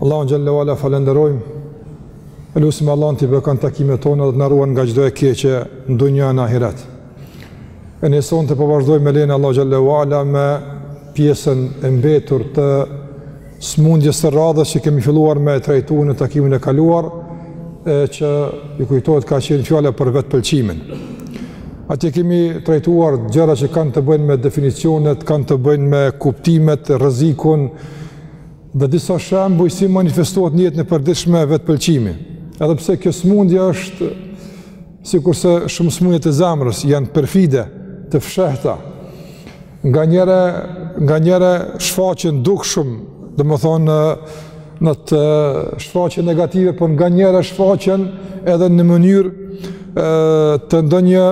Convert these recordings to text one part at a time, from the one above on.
Allahu xhelle ue ala falënderojmë. E lusim Allahun t'i bekon takimet tona dhe të na ruan nga çdo e keqe në dunja në ahiret. E ne sonte po vazhdojmë me lejen e Allahut xhelle ue ala me pjesën e mbetur të smundjes të radhës që kemi filluar me trajtuar në takimin e kaluar e që ju kujtohet ka qenë fjala për vetëpëlqimin. Atje kemi trajtuar gjëra që kanë të bëjnë me definicionet, kanë të bëjnë me kuptimet, rrezikun, Dhe disa shembuj si manifestohet në jetën e përditshme vetëpëlqimi. Edhe pse kjo sëmundje është sikurse shumë sëmundje të zemrës, janë perfide, të fshehta. Nganjëherë nganjëherë shfaqen dukshëm, domethënë në të shfaqje negative, por nganjëherë shfaqen edhe në mënyrë ë të ndonjë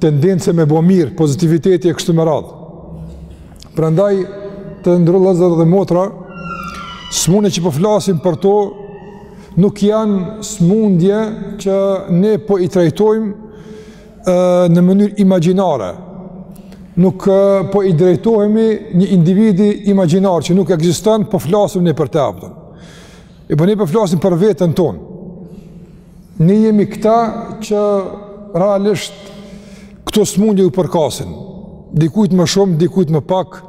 tendence me bo mirë, pozitiviteti e kështu me radhë. Prandaj të nderuar vllezër dhe motra, smundje që po flasim për to, nuk janë smundje që ne po i trajtojmë në mënyrë imagjinare. Nuk po i drejtohemi një individi imagjinar që nuk ekziston, po flasim ne për të apëtën. E po ne po flasim për veten tonë. Ne jemi këta që realisht këto smundje u përkasin. Dikujt më shumë, dikujt më pak.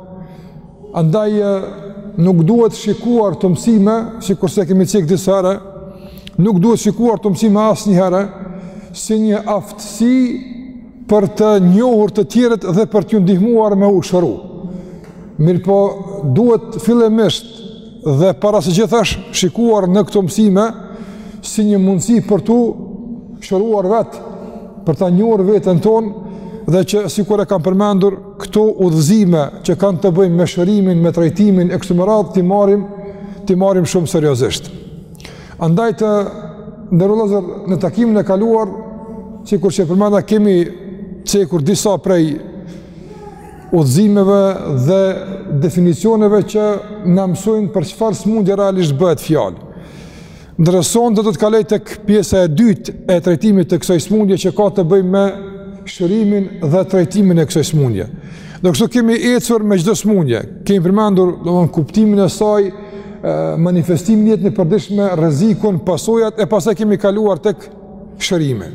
Andaj nuk duhet shikuar këto mësime, sikurse kemi cek disa herë, nuk duhet shikuar këto mësime asnjëherë, si një aftësi për të njohur të tjerët dhe për t'u ndihmuar me u shëru. Mirëpo, duhet fillimisht Dhe para së gjithash shikuar në këto mësime si një mundësi për t'u shëruar vetë, për ta njohur veten tonë dhe që sikur e kam përmendur këto udhëzime që kanë të bëjnë me shërimin, me trajtimin e kështu me radhë t'i marrim t'i marrim shumë seriozisht. Andaj të nderuar vllezër në takimin e kaluar, sikur që përmenda kemi cekur disa prej udhëzimeve dhe definicioneve që na mësojnë për çfarë smundje realisht bëhet fjalë. Ndërsa sonte do të kalojmë tek pjesa e dytë e trajtimit të kësaj smundje që ka të bëjë me shërimin dhe trajtimin e kësaj smundje. Do kështu kemi ecur me çdo smundje, kemi përmendur domethënë kuptimin e saj, manifestimin në jetën e përditshme, rrezikun, pasojat, e pastaj kemi kaluar tek shërimi.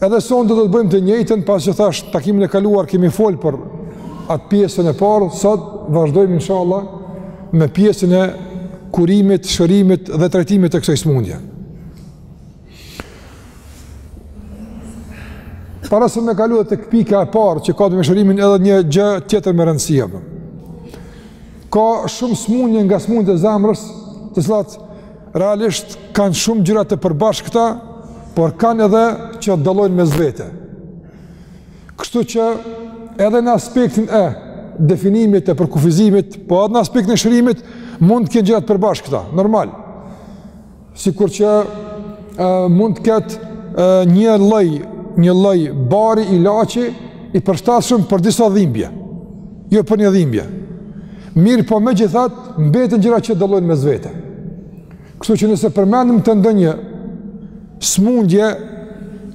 Edhe sonte do të bëjmë të njëjtën, pasi që thash takimin e kaluar kemi folë për atë pjesën e parë, sot vazhdojmë inshallah me pjesën e kurimit, shërimit dhe trajtimit të kësaj smundje. Para se me kalu te pika e parë që ka te me shërimin edhe një gjë tjetër me rëndësia. Ka shumë smundje nga smundjet e zemrës të cilat Realisht kanë shumë gjëra të përbashkëta, por kanë edhe që dallojnë mes vete. Kështu që edhe në aspektin e definimit e përkufizimit, po edhe në aspektin e shërimit mund të kenë gjëra të përbashkëta, normal. Sikur që e, mund të ketë një lloj, një lloj bari ilaçi i përshtatshëm për disa dhimbje. Jo për një dhimbje. Mirëpo megjithatë, mbeten gjëra që dallojnë mes vete. Kështu që nëse përmendim te ndonjë smundje,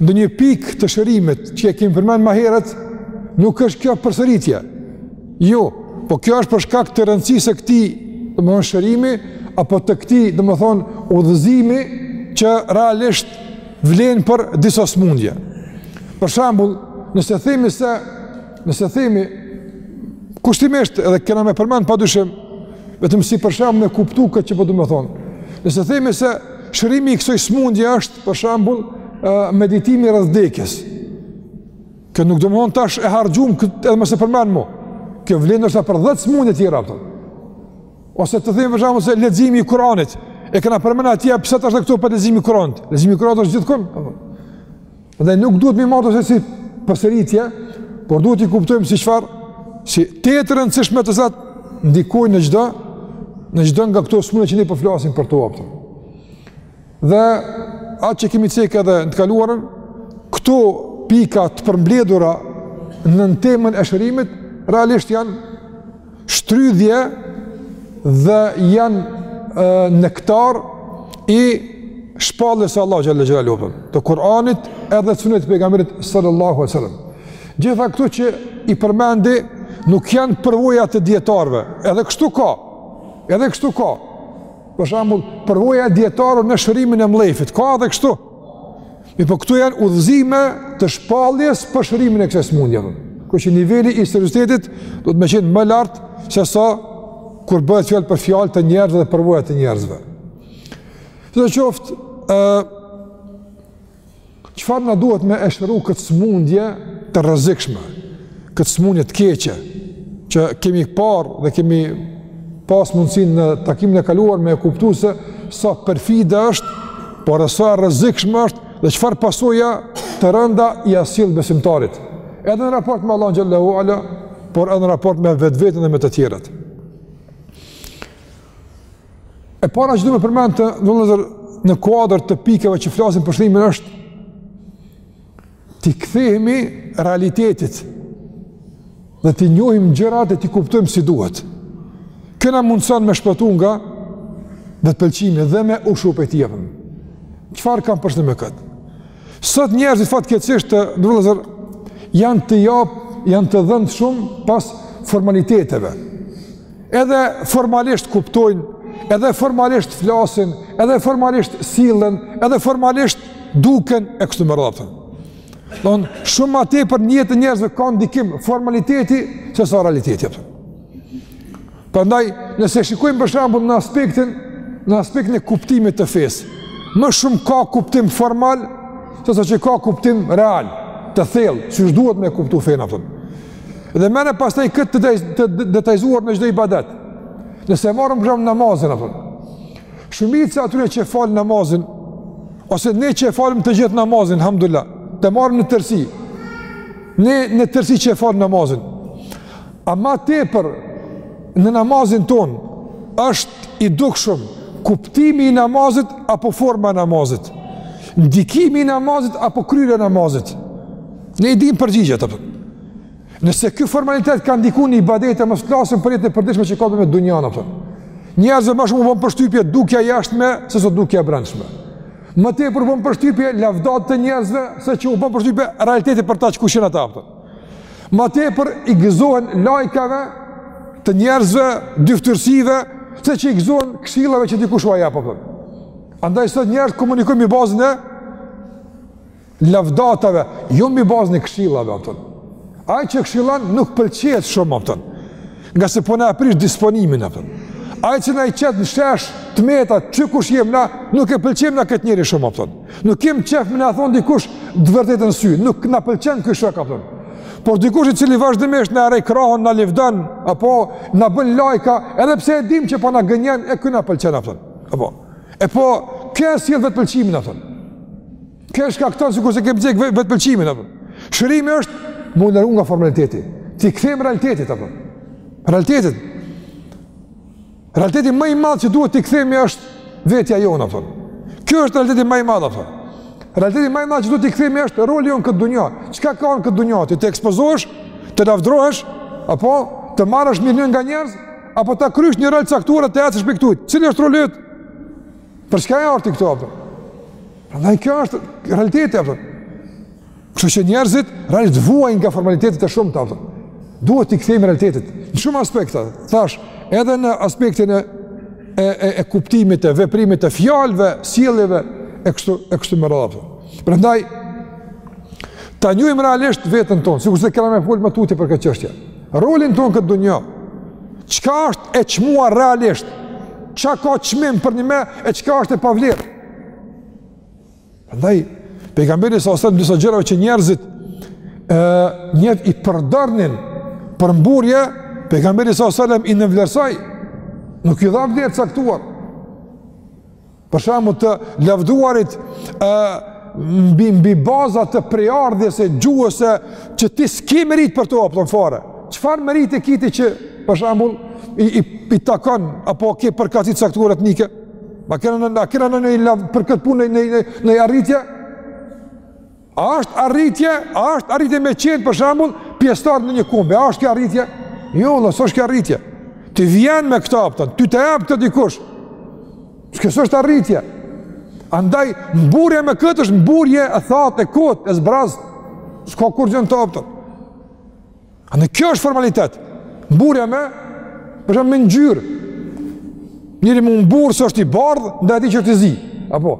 ndonjë pikë të shërimit që e kemë përmend ma herët, nuk është kjo përsëritje. Jo, po kjo është për shkak të rëndësisë së këtij domethonë shërimi, apo të këtij domethonë udhëzimi që realisht vlen për disa smundje. Për shembull, nëse themi se Nëse themi, kushtimisht edhe kena me përmend pa dyshim, vetëm si për shembull me kuptu këtë që po du me thonë. Nëse themi se shërimi i kësoj smundje është për shembull meditimi rreth vdekjes. Këtë nuk domethonë tash e harxhum këtë edhe më s'e përmendmi. Kjo vlen ndoshta për 10 smundje tjera. Për. Ose të themi për shembull se leximi i Kuranit. E kena përmend atje pse tash dhe këtu për leximin e Kuranit. Leximi i Kuranit është gjithkun. Dhe nuk duhet m'i marrë si përsëritje, por duhet t'i kuptojmë si çfarë, si të rëndësishme të cilat ndikojnë në çdo, në çdo nga këto smunje që ne po flasim për to apet. Dhe atë që kemi cekë edhe në të kaluarën, këto pika të përmbledhura nën temën e shërimit, realisht janë shtrydhje dhe janë nektar i shpallës së Allahut xhelle xhelaluhu. Të Kur'anit edhe sunetit të pejgamberit sallallahu alaihi wasallam. Gjitha këto që i përmendi nuk janë përvoja të dijetarëve. Edhe kështu ka. Edhe kështu ka. Për shembull, përvoja e dijetarëve në shërimin e mllefit ka edhe kështu. Mirëpo këtu janë udhëzime të shpalljes për shërimin e kësaj smundje. Kështu që niveli i seriozitetit duhet me qenë më lartë se sa kur bëhet fjalë për fjalë të njerëzve dhe përvoja të njerëzve. Sidoqoftë, çfarë na duhet me e shëru këtë smundje të rrezikshme? këtë smunje të keqe që kemi parë dhe kemi pas mundësi në takimin e kaluar me e kuptu se sa perfide është, por e sa e rrezikshme është dhe çfarë pasoja të rënda ia sjell besimtarit. Edhe në raport me Allahun xhele ue ala, por edhe në raport me vetveten dhe me të tjerët. E para që du me përmend të në kuadër të pikave që flasin për shërimin është T'i kthehemi realitetit dhe t'i njohim gjërat e t'i kuptojmë si duhet. Kjo na mundëson me shpëtu nga vetëpëlqimi dhe me u shëru prej tij, a kupton. Çfarë kam për qëllim me këtë? Sot njerëzit fatkeqësisht, të nderuar vëllezër, janë të japë, janë të dhënë shumë pas formaliteteve. edhe formalisht kuptojnë, edhe formalisht flasin, edhe formalisht sillen, edhe formalisht duken e kështu me radhë, a kupton. Shumë më tepër në jetën e njerëzve ka ndikim formaliteti se sa realiteti. Prandaj, nëse shikojmë për shembull në aspektin në aspektin e kuptimit të fesë, më shumë ka kuptim formal se sa që ka kuptim real, të thellë, siç duhet me e kuptu fenë, a kupton. Dhe merre pastaj këtë të detajizuar në çdo ibadet. Nëse marrëm për shembull namazin, a kupton. Shumica e atyre që e falin namazin, ose ne që e falëm të gjithë namazin, elhamdulilah, ta marrëm në tërsi. Ne në tërsi që e falëm namazin. A ma tepër në namazin tonë, është i dukshëm kuptimi i namazit apo forma e namazit. Ndikimi i namazit apo kryerja e namazit. Ne i dimë përgjigjet, a kupton. Nëse ky formalitet ka ndikuar në ibadete, mos flasim për jetën e përditshme që ka me dunjanë, a kupton. Njerëzve më shumë u bën përshtypje dukja e jashtme se sa dukja e brendshme. Më tepër u bën përshtypje lavdatat e njerëzve se që u bën përshtypje realiteti për ta që kush janë ata, a kupton. Më tepër i gëzohen lajkave të njerëzve, dyftyrsive, se që i gëzohen këshillave që dikush ua jap. Andaj sot njerëzit komunikojnë mbi bazën e lavdatave, jo mbi bazën e këshillave, a kupton. Ai që këshillon nuk pëlqehet shumë, a kupton. Ngase po na e prish disponimin, a kupton. Ai që na i qet në shesh të metat, që kush jem na, nuk e pëlqejmë na këtë njeri shumë, a kupton. Nuk kem qejf me na thonë dikush të vërtetën në sy, nuk na pëlqen ky shok, a kupton. Por dikush i cili vazhdimisht na e rreh krahun, na livdon, apo na bën lajka, edhe pse e dimë që po na gënjen, e ky na pëlqen, a kupton. Apo. E po, kjo e sjell vetëpëlqimin, a kupton. Kjo e shkakton sikurse kem cek vetëpëlqimin, a kupton. Shërimi është m'u liru nga formaliteti. T'i kthehemi realitetit, a kupton. Realitetit. Realiteti më i madh që duhet t'i kthehemi është vetja jonë, a kupton. Kjo është realiteti më i madh, a kupton. Realiteti më i madh që duhet t'i kthehemi është roli jonë në këtë dunja. Çka ka në këtë dunja? Ti të ekspozohesh, të lavdërohesh, apo të marrësh mirë nga njerëz, apo ta kryesh një rol të caktuar, të ecësh prej këtu. Cili është roli yt? Për çka ke ardh ti këtu, a kupton? Prandaj kjo është realiteti, a kupton? Kështu që njerëzit realisht vuajnë nga formalitetet e shumta, a kupton? Duhet t'i kthehemi realitetit. Në shumë aspekte, thashë, edhe në aspektin e e e, e kuptimit të veprimit të fjalëve, sjelljeve e kështu e kështu me radhë. Prandaj ta njohim realisht veten tonë, sikurse kemi me fol më tutje për këtë çështje. Rolin tonë në këtë dunja, çka është e çmuar realisht, ça ka çmim përnime, e çka është e pavlerë. Prandaj, pejgamberi salallahu alejhi ve selem disa gjërave që njerëzit e, njerëzit i përdornin për mburrje, pejgamberi salallahu alejhi ve selem i nënvlerësoi, nuk i dha vlerë të caktuar. Për shembull të lavdëruarit ë mbi mbi baza të prejardhjes e gjuhës, e që ti s'ke meritë për të, a kupton, fare. Çfarë merite ki ti që për shembull i i, i takon apo ke përkatësi të caktuar etnike? A ke ndonjë, a ke ndonjë për këtë punë ndonjë arritje? A është arritje, a është arritje me qenë për shembull pjesëtar i ndonjë kombi, a është kjo arritje? Jo, valla, s'është kjo arritje. Ti vjen me këto, a kupton, ty ta jep këtë dikush. Kjo s'është arritje. Andaj, mburrje me këtë është mburrje e thatë, e kotë, e zbrazët. S'ka kurgjë në të, a kupton. Andaj kjo është formalitet. Mburrja me, për shembull me ngjyrë. Njeri mburret se është i bardhë, ndaj atij që është i zi. Apo?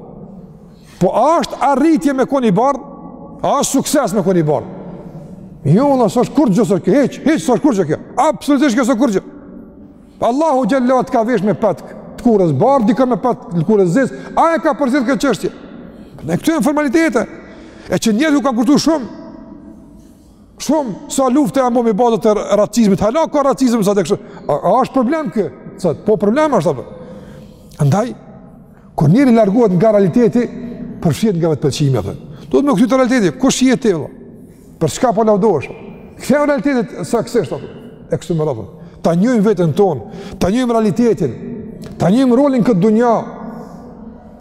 Po a është arritje me kon i bardhë? A është sukses me kon i bardhë? Jo, valla, s'është kurgjë, s'është kjo, hiç, hiç, s'është kurgjë kjo. Absolutisht kjo s'është kurgjë. Allahu teala t'ka vesh me petk, të lëkurës bardhë, dikë me petk, të lëkurës zezë, a e ka përzi këtë çështje? Andaj këto janë formalitete, e që njerëzve u ka kushtu shumë, Shumë sa luftëra janë bë mbi bazë të racizmit, hala ka racizëm sa të kështë, a, a është problem kjo, sa, po problem është, a kupton. Andaj, kur njeri largohet nga realiteti, përfshihet nga vetëpëlqimi, a kupton. Duhet m'u kthy te realiteti, kush je ti, valla? Për çka po lavdohesh? Kthehu realitetit saktësisht, a kupton, e kështu me radhë. Ta njohim veten tonë, ta njohim realitetin, ta njohim rolin në këtë dunja,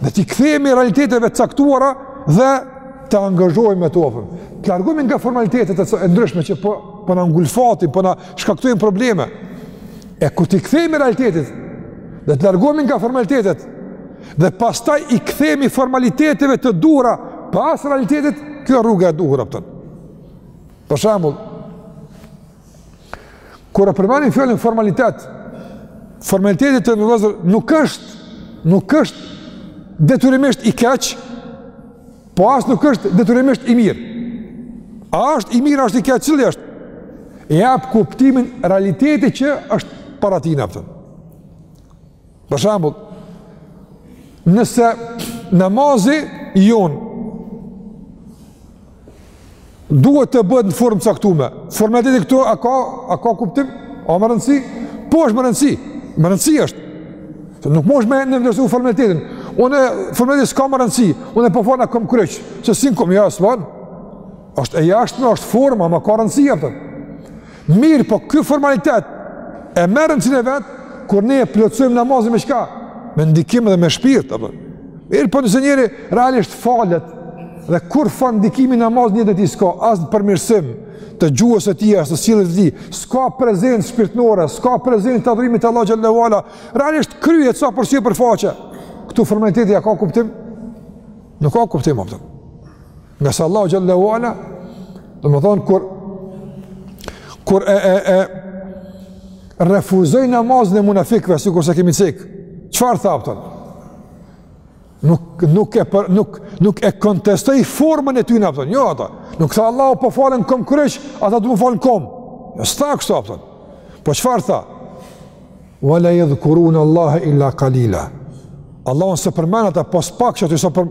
Dhe t'i kthehemi realiteteve të caktuara dhe të angazhohemi me to. Të largohemi nga formalitetet e ndryshme që po po na ngulfatin, po na shkaktojnë probleme. E kur t'i kthehemi realitetit dhe të largohemi nga formalitetet dhe pastaj i kthehemi formaliteteve të duhura pas realitetit, kjo rruga e duhur, a kupton. Për shembull, Kur e përmenim fjalën formalitet, formaliteti, të nderuar vëllezër, nuk është, nuk është detyrimisht i keq, po as nuk është detyrimisht i mirë. A është i mirë, është i keq, cili është? E jep kuptimin realiteti që është para tina, a kupton. Për shembull, nëse namazi jonë duhet të bëhet në formë t'caktume, formaliteti këtu a ka, a ka kuptim, a me rëndësi, po është me rëndësi, me rëndësi është, Se nuk mund me nënvlerësu formalitetin. Unë formaliteti s'ka më rëndësi. Unë po falna komkryq, se si n'kom ja s'van. Është e jashtme, është forma, ama ka rëndësi, a kupton. Mirëpo ky formalitet e merr rëndësinë e vet kur ne e plotësojmë namazin me çka? Me ndikim dhe me shpirt, a kupton. Mirëpo nëse njeri realisht falet dhe kurrfarë ndikimi namazi n'jetën e tij s'ka as në përmirësim të gjuhës së tij as të sjelljes së tij, s'ka prezencë shpirtnore, s'ka prezencë të adhurimit të Allahut xhel-le ue ala, realisht kryhet sa për sy për faqe. Këtu formaliteti a ka kuptim? Nuk ka kuptim, a kupton. Ngase Allahu xhel-le ue ala, domethënë kur kur e e e refuzoi namazin e munafikëve sikurse kemi cek. Çfarë tha, a kupton? Nuk nuk e për, nuk nuk e kontestoi formën e tyre, a kupton. Jo ato. Nuk tha Allahu po falen komkryq, ata do m'u fal n'kom. Jo s'tha kështu, a kupton. Po çfarë tha? Wa la yadhkuruna Allah illa qalila. Allahun s'e përmendin ata pos pak qaty sa për.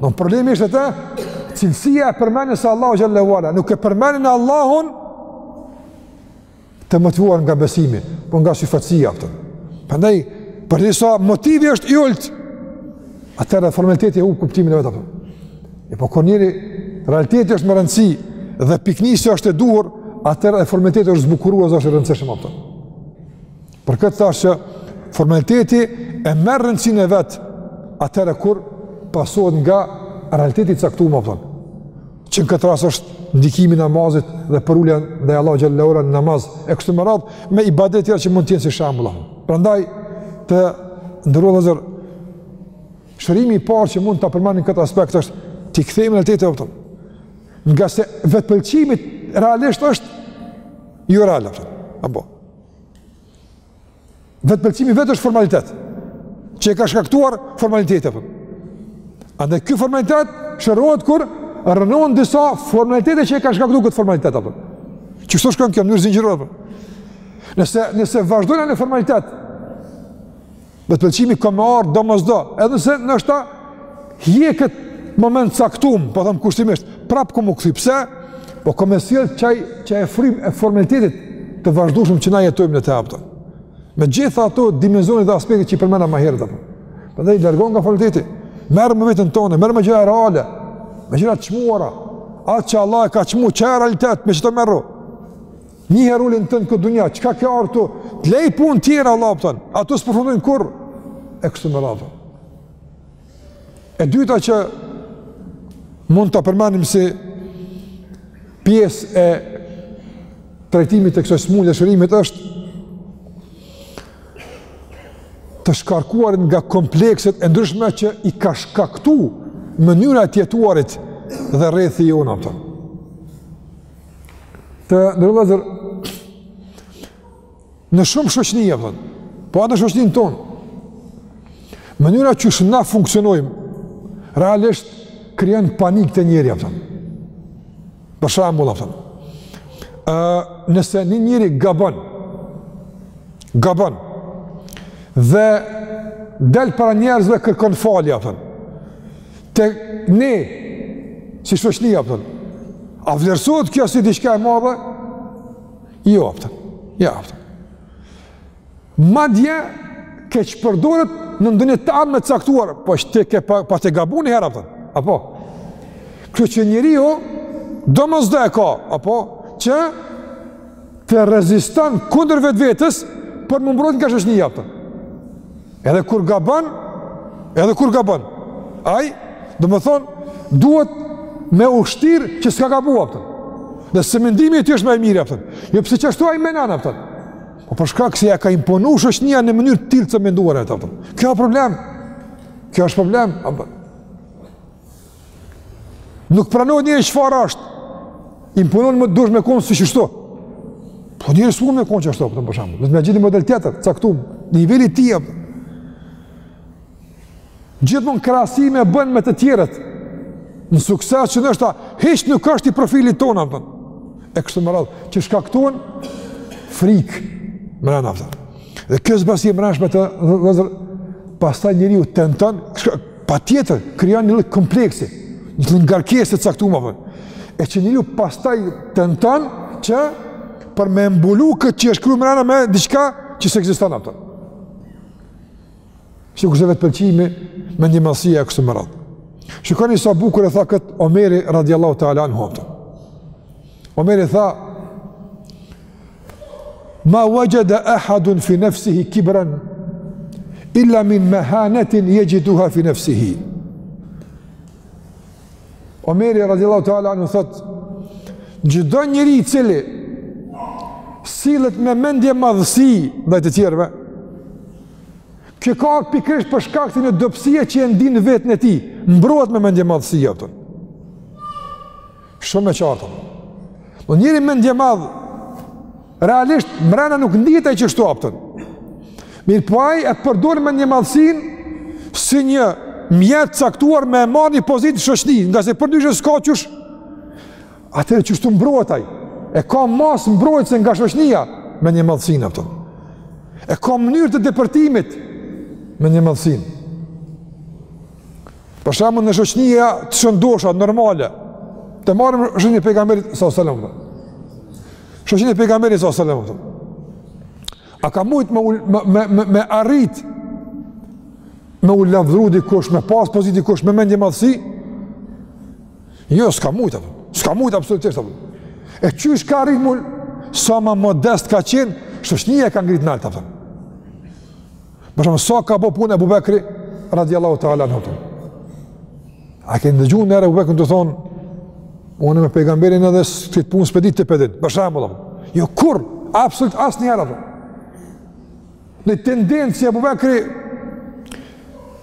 Do problemi është te cilësia e përmendjes së Allahut xhel-le ue ala, nuk e përmendin Allahun të motivuar nga besimi, por nga syfaqësia, a kupton. Prandaj përderisa motivi është i ulët, atëherë formaliteti e hup kuptimin e vet, a kupton. E po kur njeri realiteti është me rëndësi dhe piknisja është e duhur, atëherë formaliteti është zbukurues, është i rëndësishëm, a kupton. Për këtë thashë që formaliteti e merr rëndësinë e vet atëherë kur pasohet nga realiteti i caktum, a kupton. Që në këtë rast është ndikimi i namazit dhe përulja ndaj Allahut xhel-le ue ala në namaz e kështu me radhë me ibadete tjera që mund t'jenë si shembulla. Prandaj të nderuar vëllezër, shërimi i parë që mund ta përmenim këtë aspekt është t'i kthehemi realitetit, a kupton. Ngase vetëpëlqimi realisht është joreal, a kupton. Vetëpëlqimi vetë është formalitet, që e ka shkaktuar formaliteti, apo. A dhe ky formalitet shërohet kur rrënon disa formalitete që e kanë shkaktuar këtë formalitet, apo. Qështu shkon kjo, mënyrë zinxhirore. Nëse, nëse vazhdojnë në formalitet, Vetëpëlqimi ka me ardhë domosdo, edhe nëse ndoshta hjeket n'moment t'caktum, po themi kushtimisht, prapë ka me u kthy, pse? Po ka me e sjellë qaj, qajo frymë e formalitetit të vazhdushëm që na jetojmë në te, apëton. Me gjitha ato dimensionet dhe aspektet që i përmena ma herët, apo. Prandaj largohu nga formaliteti, merru me veten tone, merru me gjëra reale, me gjëra të çmuara, atë që Allahu e ka çmu, që është realitet, me qato merru. Një herë rolin tënd në këtë dunja, çka ke ardhur këtu? Të lej punë tjera, apëton. Ato s'përfundojnë kurr. E kështu me radhë. E dyta që mund ta përmenim si pjesë e trajtimit të kësaj smunje dhe shërimit është të shkarkuarit nga komplekset e ndryshme që i ka shkaktu mënyra e të jetuarit dhe rrethi jonë, apëton. Të nderuar vëllezër, në shumë shoqni, apëton, po edhe n'shoqninë tonë, mënyra qysh na funksionojmë, realisht krijon panik te njeriu, apëton. Për shembull, apëton. Uh, nëse një njeri gabon, gabon, dhe del para njerëzve kërkon falje, apëton. Te ne, si shoqni, apëton, a vlerësohet kjo si diçka e madhe? Jo, apëton, jo, apëton. Madje, keqpërdoret në ndonjë të ardhme të caktuar, po qe ti ke pa, pate gabu një herë, apëton, apo? Kështu që njeriu domosdo e ka, apo? Që të reziston kundër vetvetes, për m'u mbrojt nga shoqnia, apëton. Edhe kur gabon, edhe kur gabon. Ai, domethonë, duhet me u shtir që s'ka gabu, apëton. Dhe se mendimi i tij është ma i miri, apëton. Jo pse qashtu ai menon, apëton. Po për shkak se ja ka imponu shoqnia një mënyrë të tillë të të menduarit, apëton. Kjo është problem. Kjo është problem. Apo. Nuk pranohet njëri që farë është. Imponon më të dush me konë si që shto. Po njëri së me konë që shto, për shumë. Në të me gjithi model tjetër, caktum, nivelli tia. Gjithë mund krasime bënë me të tjerët. Në sukses që nështë ta, heqë nuk është i profilit tonë, për. E kështë më radhë, që shka këtuën, frikë, më rëna, për. Dhe kësë basi e më rënashme të, dhe, dhe, dhe, dhe, dhe, Patjetër, krijon një lloj kompleksi, një lloj ngarkese të caktume, apton. E që njeriu pastaj tenton që për me mbulu këtë që është kriju mrena me diçka që s'ekziston apton. Siç është vetëpëlqimi, mendjemadhësia e kështu me radhë. Shikoni sa bukur e tha këtë Omeri radiallahu ta'ala anhu apton. Omeri tha, Ma wajada ahadun fi nafsihi kibran illa min mahanatin yajiduha fi nafsihi. Omeri radhiyallahu ta'ala anhu thot çdo njeri i cili sillet me mendjemadhësi ndaj të tjerëve e ka pikërisht për shkak të një dobësie që e ndin n'veten e tij, mbrohet me mendjemadhësi apton. Shumë e qartë. Po njeri mendjemadh realisht mrena nuk ndihet ai qashtu apton. Mirëpo ai e përdor mendjemadhsinë si një mjet t'caktuar me e marr një pozitë n'shoqni, ngase përndryshe s'ka qysh atëherë qashtu mbrohet ai. E ka masë mbrojtëse nga shoqnia mendjemadhsinë apton. E ka mënyrë të depërtimit mendjemadhsinë. Për shembull në shoqni të shëndosha normale. Të marrim shoqninë e pejgamberit sallallahu alajhi wasallam. Shoqninë e pejgamberit sallallahu alajhi wasallam. A ka mujt me me me, me arrit me u lavdru dikush, me pas pozitë dikush, me mendjemadhësi? Jo, s'ka mujt apo. S'ka mujt absolutisht apo. E qysh ka arrit mu... sa ma modest ka qenë, shoqnia e ka ngrit nalt apton. Për shembull, sa ka bo punë Ebu Bekri, radiallahu ta'ala anhu. A ke ndëgju njëherë Ebu Bekrin tu thonë, unë me pejgamberin edhe së këtë punë së pedit të pedit, për shembull, dhe, jo kurrë, absolut asnjëherë, dhe. Noj tendencë Ebu Bekri,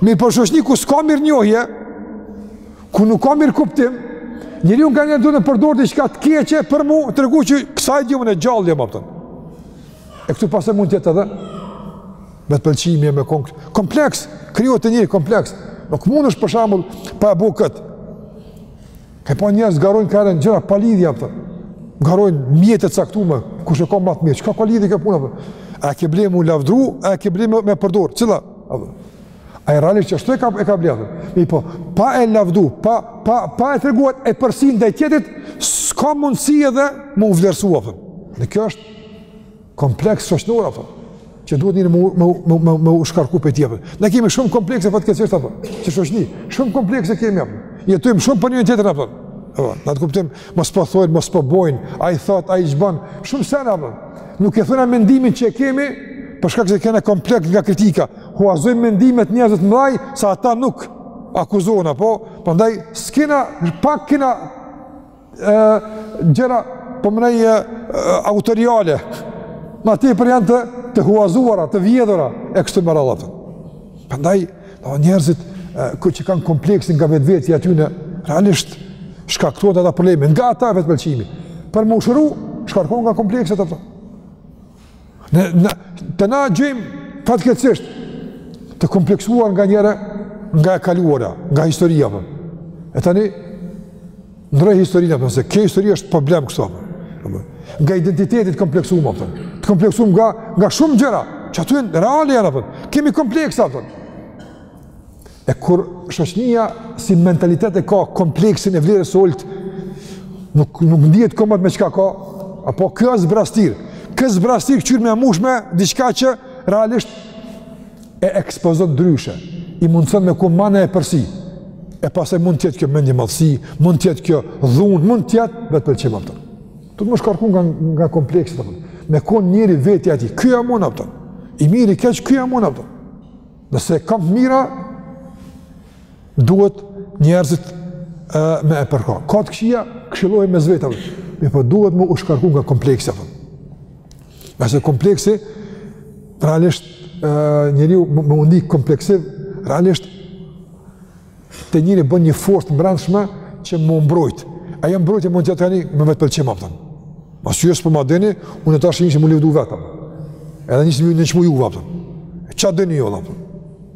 Mirëpo n'shoqni ku s'ka mirënjohje, ku nuk ka mirëkuptim, njeriu nganjëherë duhet me përdor diçka të keqe për mu tregu që kësa i djomën e gjallë jam apton. E këtu pastaj mund t'jetë edhe vetëpëlqimi me konë, kompleks, krijohet te njeriu kompleks, nuk mundesh për shembull pa e bo këtë. Ke pa njerëz garojnë për gjëra pa lidhje apo. Garojnë mjete të caktume, kush e ka ma të mirë? Çka ka lidhje kjo puna apo? A ke ble mu lavdru, a ke ble me përdor? Cila? Apo. Ai realisht qashtu e ka e ka blerë. Mirëpo, pa e lavdu, pa pa pa e tregu atë epërsi ndaj tjetrit, s'ka mundësi edhe me u vlerësu apton. Dhe kjo është Kompleks shoqnor apo që duhet një më më më më me u shkarku patjetër. Ne kemi shumë komplekse fatkeqësisht apo. Si shoqni, shumë komplekse kemi apo. Jetojmë shumë për një tjetër apo. Apo, në atë kuptim, mos po thonë, mos po bojn, ai thot, ai ç'bën, shumë sene apo. Nuk e thona mendimin që kemi, për shkak se kemi kompleks nga kritika. Huazojmë mendimet e njerëzve të mëdhaj se ata nuk akuzohen apo, prandaj s'kena pak kena e, gjëra, po mendoj, autoriale, ma tepër janë të, të huazuara, të vjedhura, e kështu me radhë. Prandaj, do njerëzit, ku që kanë kompleksin nga vetvetja e tyne, realisht, shkaktohet ata probleme, nga ata e vetëpëlqimi, për me u shëru, shkarkon nga komplekset ato. Ne, ne, të na gjejmë fatkeqësisht të kompleksuar nga njëre, nga e kaluara, nga historia, kupton. E tani, ndrroj historinë, kupton, se kjo histori është problem kështu, kupton. Nga identiteti të kompleksum, kupton. Të kompleksuar nga, nga shumë gjëra, që aty e në reali janë, kupton. Kemi kompleksa, kupton. E kur shoqnia si mentalitet e ka kompleksin e vlerës së ulët, nuk nuk ndihet komot me çka ka, apo kjo është zbrazëtirë. Kët zbrazëtirë kqyr me e mush me diçka që realisht e ekspozon ndryshe, i mundson me kon ma në epërsi. E pastaj mund të jetë kjo mendje madhësi, mund të jetë kjo dhunë, mund të jetë vetëpëlqim, kupton. Duhet me u shkarku nga nga komplekset apo. Me kon njeri vetja e tij, ky jam unë, kupton. I mirë i keq, ky jam unë, kupton. Nëse kam të mira, duhet njerëzit e, me e përkrah. Ka të këqija, këshillohi mes veti. Mirëpo duhet me u shkarku nga kompleksi. Ngase kompleksi, realisht, njeriu me u ndi kompleksiv, realisht, Te njeri bën një forcë të brendshme që m'u mbrojt. Ajo mbrojtje mund të jetë tani me vetëpëlqim, kupton. Masi ju s'po ma dini, unë tash nisi me lëvdu veten. Edhe nis me nënçmu ju, kupton. Çka dini ju, kupton?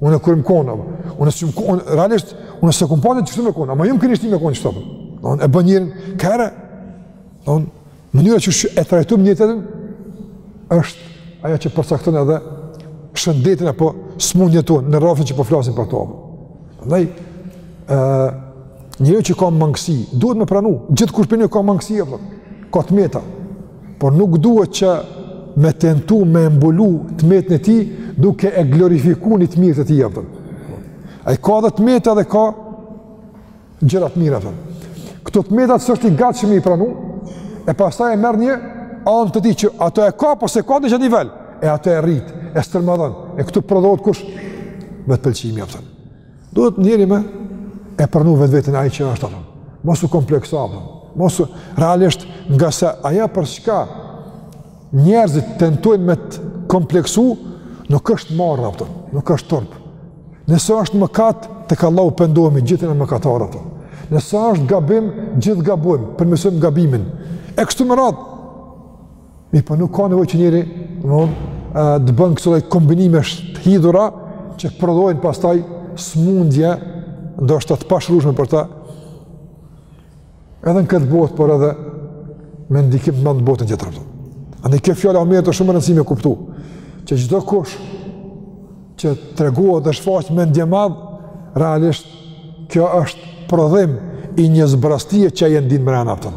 Unë kur me kon, unë s'u kon realisht, unë s'e kom patë qashtu me kon, ama ju m'keni shti me kon, kupton. E bon njerin kare. Don Mënyra qysh e trajtum një tjetrin është ajo që përcakton edhe shëndetin apo smundjen tonë në rrafshin që po flasim për to. Andaj njeriu që ka mangësi, duhet me pranu, gjithkush po ka mangësi, apo, ka të meta, por nuk duhet që me tentu me mbulu të metën e tij, duke e glorifiku një të mirë të tij, kupton. Ai ka edhe të meta dhe ka gjëra të mira, kupton. Këto të meta s'është i gatshëm me i pranu, e pastaj e merr një anë të tij që ato e ka, po s'e ka në qat nivel, e ato e rrit, e stërmadhon, e këtu prodhohet kush, vetëpëlqimi, kupton. Duhet njeri me e pranu vetveten ai që është, kupton. Mos u komplekso, kupton. Mos u, realisht ngase ajo për çka njerëzit tentojnë me të kompleksu, nuk është marre, apton, nuk është turp. Nëse është mëkat, tek Allahu pendohemi, gjithë jena mëkatarë, apton. Nëse është gabim, gjithë gabojmë, përmirësojmë gabimin. E kështu me radhë. Mirëpo nuk ka nevojë që njeriu, ë, të bën kësodore kombinimesh të hidhura, që prodhojnë pastaj smundje, ndoshta të pashërushme për ta, Edhe në këtë botë, por edhe me ndikim të madh në botën tjetër, apton. Andaj kjo fjalë e Omerit është shumë rëndësi me kuptu, që çdokush që tregohet dhe shfaq mendjemadh, realisht kjo është prodhim i një zbrazëtie që ai e ndin mrena, apton.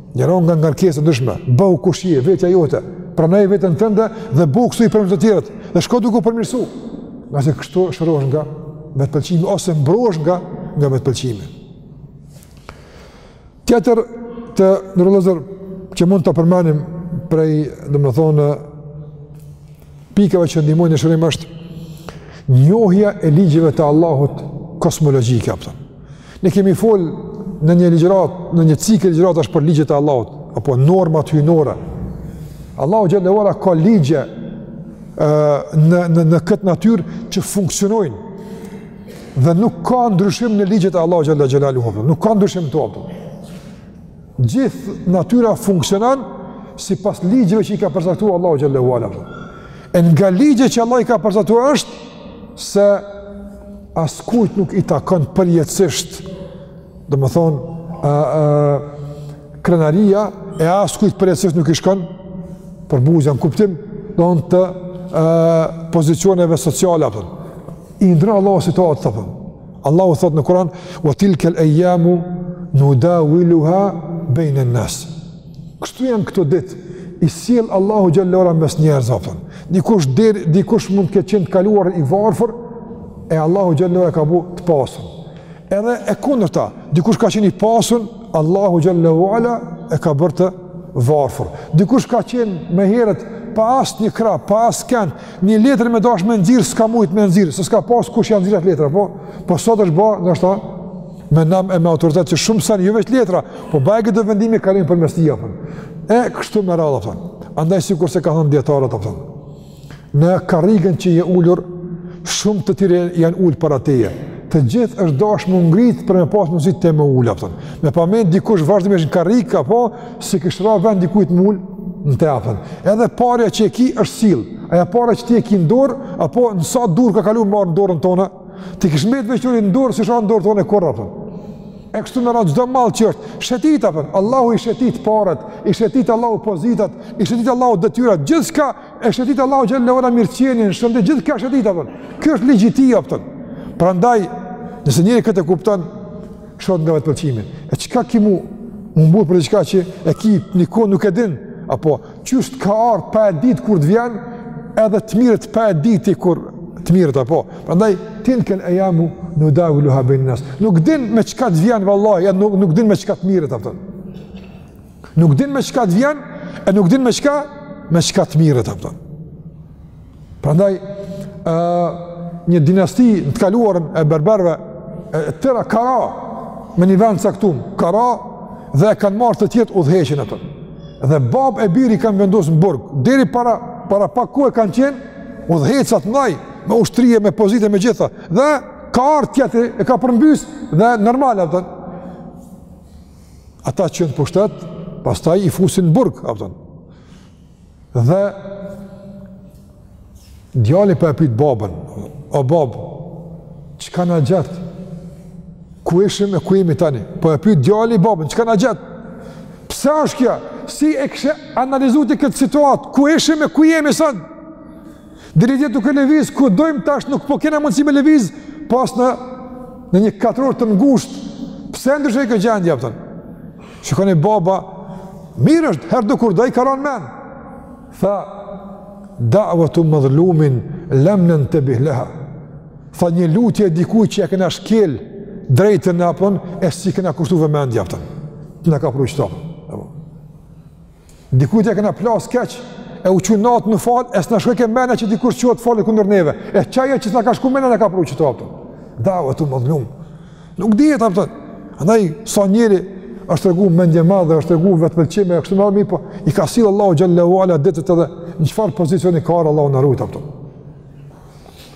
Njeriun nga ngarkesa të ndryshme, bëhu kush je, vetja jote, pranoje veten tënde dhe bëhu kështu për të tjerët. Dhe shko duke u përmirësu. Ngase kështu shërohesh nga vetëpëlqimi ose mbrohesh nga nga vetëpëlqimi. Tjetër të nderuar vëllezër që mund ta përmendim prej, domethënë, pikave që ndihmojnë në shërim është njohja e ligjeve të Allahut kosmologjike, apton. Ne kemi fol në një ligjëratë, në një cikël ligjëratash për ligjet e Allahut apo normat hyjnore. Allahu xhele ue ala ka ligje ë në në në këtë natyrë që funksionojnë dhe nuk ka ndryshim në ligjet e Allahu xhele xhelaluhu, apton. Nuk ka ndryshim te to, apton. Gjithë natyra funksionon sipas ligjeve që i ka përcaktuar Allahu xhele ue ala. E nga ligjet që Allahu i ka përcaktuar është se askujt nuk i takon përjetësisht, domethënë, krenaria e askujt përjetësisht nuk i shkon për buzë në kuptim, domethënë, të, e, pozicioneve sociale, apton. I ndrron Allahu situatat, apton. Allahu thotë në Kur'an: "Wa tilka al-ayyamu nudawiluha bayna an-nas." Kështu janë këto ditë, i sjell Allahu xhele ue ala mes njerëzve, apton. Dikush der, dikush mund të ketë qenë në të kaluarën i varfër e Allahu xhele ue ala e ka bo të pasur. Edhe e kundërta, dikush ka qenë i pasur, Allahu xhele ue ala e ka bërë të varfër. Dikush ka qenë më herët pa asnjë krah, pa askënd, Një letër me dashtë me nxjerr s'ka mujt me nxjerr, se s'ka pas kush ia nxjerr atë letër, apo. Sot është bë, ndoshta me nam e me autoritet që shumë sene jo veç letra, po bajagi do vendime kalojnë përmes tij, apton. E kështu me radhë, apton. Andaj sikurse kanë thënë dijetarët, apton. Në karrigen që je ulur, shumë të tjerë janë ul para teje. Të gjithë është dashtë me u ngrit për me pas mundësi ti me u ul, apton. Me pas mbet dikush vazhdimisht në një karrige apo s'i kish ra vendi kujt m'u ul në të, apëton. Edhe parja që e ki është sillë, ajo parja që ti e ki në dorë, apo në sa durë ka kalu me ardh në dorën tande, t'i kish mbet veç njërit në dorë, s'ish ra në dorë tande kurrë, apën. E kështu me radhë çdo mall që është, shetit, apën, Allahu i shetit paret, i shetit Allahu pozitat, i shetit Allahu detyrat, gjithçka e shetit Allahu xhele ve ala mirëqenien, shëndetin, gjithçka shetit, apën. Ky është ligji i tij, apën. Prandaj, nëse njeri këtë e kupton, Shërohet nga vetëpëlqimi? E çka ki m'u, m'u mburr për diçka që e ki një kohë nuk e din. Apo, qysh t'ka ardhë pa e ditë kur të vjen, edhe të mirret pa e ditë kur të mirret, apo. Prandaj, tilkel ejamu nudaviluha bejnen nas. Nuk din me çka të vjen, vëllaj, edhe nuk, nuk din me çka të mirret, apëton. Nuk din me çka të vjen e nuk din me çka me çka të mirret apo. Prandaj ë një dinasti në të kaluarën e berberëve e tjera ka ra në një vend caktum, ka ra dhe e kanë marrë të tjerët udhëheqjen, apëton. Dhe babë e bir i kanë vendosë në burg, deri para, para pak kohe kanë qenë udhëheqsa t'mdhaj, me ushtri e me pozitë e me gjitha. Dhe ka ardh tjetri, e ka përmbys dhe normal, apëton. Ata që janë në pushtet, pastaj i fusin në burg, apëton. Dhe, djali po e pyt babën, o babë, çka na gjet? Ku ishim e ku jemi tani? Po e pyt djali babën, çka na gjet? Pse është kjo? Si e kishe analizu ti këtë situatë? Ku ishim e ku jemi sënë? Deri dje duke leviz, ku dojmë tash nuk po kena mundësi me leviz, pos në, në një katëror të ngusht, pse ndryshoi kjo gjendja, apëton? Shikoni baba, mirë është, herëdokur, da i ka ra n'men. Tha, da'vetu madhlumin lem nentebih leha. Tha një lutje e dikujt që ia kena shkel drejtën, apëton, e s'i kena kushtu vëmendje, apëton? Na ka pru qëtu. Dikujt ia kena plas keq, e u çu natën u fal, e s'na shkojke menja që dikush çohet falet kundër neve. E qajo që s'na ka shku menja na ka pru qëtu, apëton. Da'vetu madhlum. Nuk dihet, apëton. Andaj, sa njeri është tregu mendjemadh e është tregu vetëpëlqim, e kështu me radhë, mirëpo i ka sill Allahu xhele ve ala ditët edhe në çfarë pozicioni ka ardh, Allahu na rujt, apëton.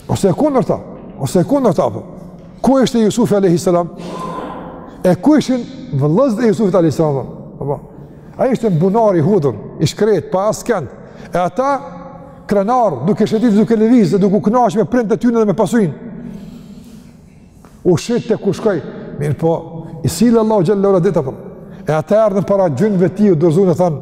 Ose e kundërta, ose e kundërta, po. Ku ishte Jusufi a.s. E ku ishin vëllezët e Jusufit a.s. Ai ishte në bunar i hudhun, i shkret, pa askënd. E ata, krenar, duke shetit, duke leviz, dhe duke u knaq me prindët e tyne dhe me pasurinë. U shit e ku shkoi. Mirëpo, i silli Allahu xhele ve ala ditët, apo. E ata erdhën para gjunjëve të tij u dorëzun e thanë,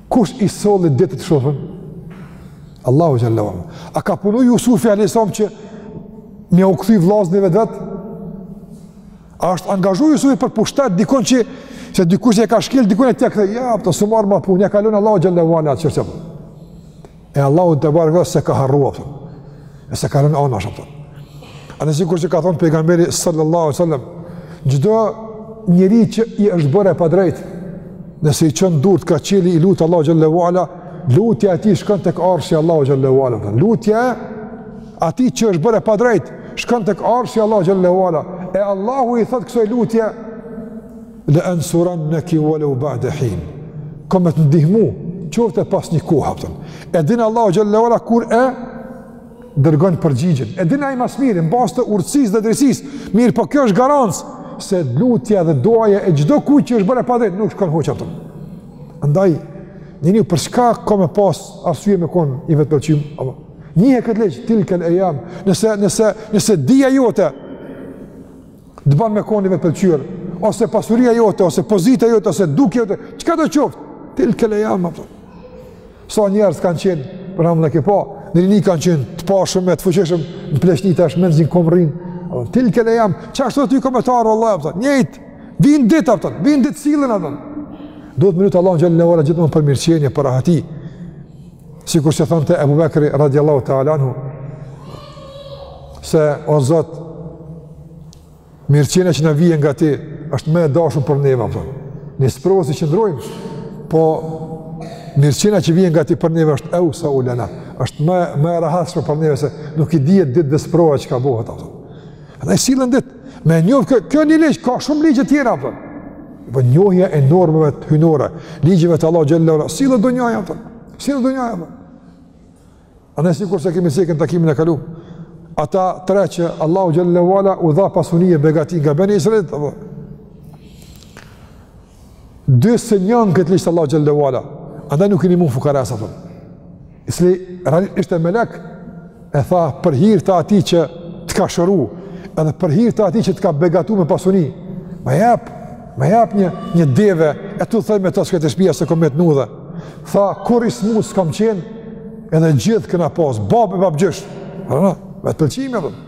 Kush i solli detë të shofën? Allahu xhelle ve ala. A ka punu Jusufi alejhi selam që me iu kthy vllaznit e vet vet? A është angazhu Jusufi për pushtet dikon që se dikush e ka shkel dikon e tek ja, po s'u marr me punë, ja ka lon Allahu xhelle ve ala çështjen. E Allahu tebareke s'e ka harru, a kupton. E s'e ka lon anash, a kupton. Andaj sikur që ka thonë pejgamberi sallallahu alejhi ve sellem, çdo njeri që i është bërë e padrejtë, nëse i çon durt kah qielli i lutet Allahut xhelle ve ala, lutja e tij shkon tek arshi i Allahut xhelle ve ala. Lutja e atij që është bërë e padrejtë, shkon tek arshi i Allahut xhelle ve ala. E Allahu i thotë kësoj lutje, Le ensurenneki ve lev ba'de hin. Kom me të ndihmu, qoftë pas një kohe, a kupton. E din Allahu xhelle ve ala kur e dërgon përgjigjen. E din ai ma s'miri, në bazë të urtësisë dhe drejtësisë, mirëpo kjo është garancë, se lutja dhe duaja e çdokujt që është bërë e padrejtë, nuk shkon huq, a kupton. Andaj, njeriu për çka ka me pas arsye me kon i vetëpëlqyem, a kupton. Njihe këtë ligj, tilkel ejjam, nëse, nëse, nëse dija jote, Të bën me kon i vetëpëlqyer, ose pasuria jote, ose pozita jote, ose dukja jote, çka do qoftë, tilkel ejjam, a kupton. Sa njerëz kanë qenë, për shembull ke pa, në rini kanë qenë të pashëm, të fuqishëm, në pleqni tash mezi n'komë rrinë, tilkel ejjam, që ashtu të ty komentarë, vallahi, a kupton, njëjtë, vijnë ditët, a kupton, vijnë ditët sillen, a kupton. Duhet me lut Allahun xhelle ve ala gjithmonë për mirëqenie, për rahati, Sikurse thonte Ebu Bekri radiallahu ta'ala anhu, se o Zot, mirëqenia që na vjen nga ti, është më e dashur për neve, a kupton. Në sprovë si qëndrojmë, po mirëqenia që vjen nga ti për neve është evsau lena, është më, më e rahatshme për neve, se nuk i dihet ditëve, sprova çka bohet, a kupton. Dhe silën dit, me e njohë, kjo, kjo një ligjë, ka shumë ligjë tjera, për. Për njohja e normëve të hynore, ligjëve të Allah Gjellera, silën do njohja, për. Silën do njohja, për. A ne si kur se kemi sekën takimin e kalu, ata tre që Allah Gjellera u dha pasunije begati nga Beni Israel, për. Dy s'e njohën këtë ligj t'Allahut xhelle ve ala, andaj nuk i ndihmun fukarasë, a kupton. I cili realisht ishte melek, e tha për hir të atij që të ka shëru, edhe për hir të atij që të ka begatu me pasuni, më jep, më jep një, një deve, e t'udhëtoj me to, t'shkoj te shpia se kom met n'udhë. Tha, kurrë i smu s'kam qenë, edhe gjithë kena pas, babë e babëgjysh, vetëpëlqimi, a kupton.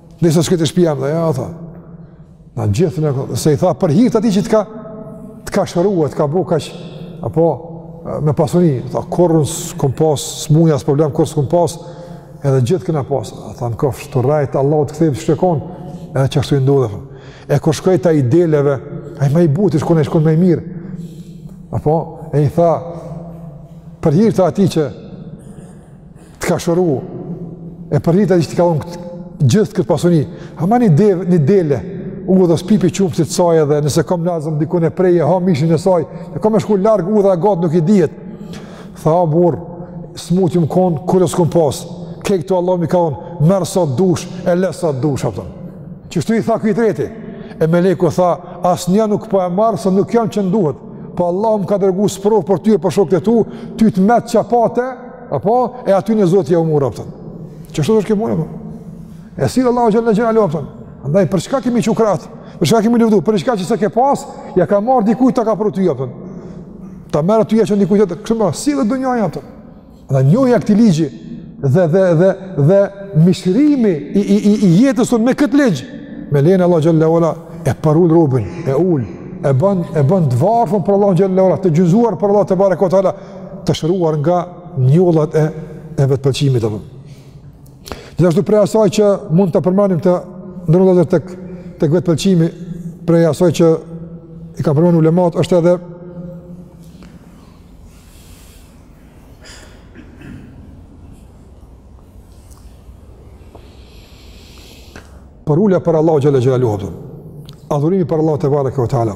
Dhe se shkëtë shpia më dhe, ja, tha. Na gjithë në këtë, se i tha, për hir të atij që të ka, të ka shëru, të ka bo, kaq, apo, me pasuni, tha, kurrë s'kom pas smuja as problem, kurrë s'kom pas, edhe gjithë kena pas, tha, në koftë rrejt, Allahu të kthejt qysh ke kon, edhe qashtu i ndodhi, e kur shkoi te i deleve, ai ma i buti, shkon e shkon ma i mirë, apo, e i tha, për hirtë ati që, të ka shëru, e për hir të atij që të ka dhonë këtë, gjithë këtë pasuni, ama një deve, një dele, udhës pi qumësht të saj edhe, nëse kom lazëm dikun e prej, ha mishin e saj, e kom me shku larg, udha e gatë nuk i dihet, tha ha burrë, smutë jom konë, kurrë s'kom pasë, qe këto Allahu m'i ka dhonë, merr sa të dush, e le sa të dush, a kupton. Qështu i tha ky i treti, e meleku tha, asnjë nuk po e marr, se nuk jam që m'duhet, po Allahu më ka dërgu sprovë për ty e për shokët e tu, ty të metë që Apo, e atyne Zoti jau mur, a kupton. Qështu është kjo punë, a kupton. E si dhe Allahu xhele xhelaluhu, a kupton. Andaj, për çka ke me çu kryet, për çka ke m'u lëvdu, për çka që s'e ke pas, ja ka marrë dikujt ta ka pru ty, a kupton. Ta merr ty ja çon dikujt të kështë mërë, si dhe dynjaja, a kupton. Andaj, njohja e këtij ligji dhe, dhe, dhe, dhe mishërimi i, i, i, i jetës të me këtë ligj, me lejen e Allahut xhele ve ala, e përul robin, e ul, e bën e bën të varfër për Allahun xhallahu ta, të gjunjëzuar për Allahun tebareke ve teala, të shëruar nga njollat e, e vetëpëlqimit dhe vëmë. Gjithashtu prej asaj që mund ta përmanim të nërëllë dhe te, tek vetëpëlqimi, prej asaj që i kanë përman ulematë, është edhe përulja para Allahut xhele xhele Adhurimi për Allahun tebareke ve teala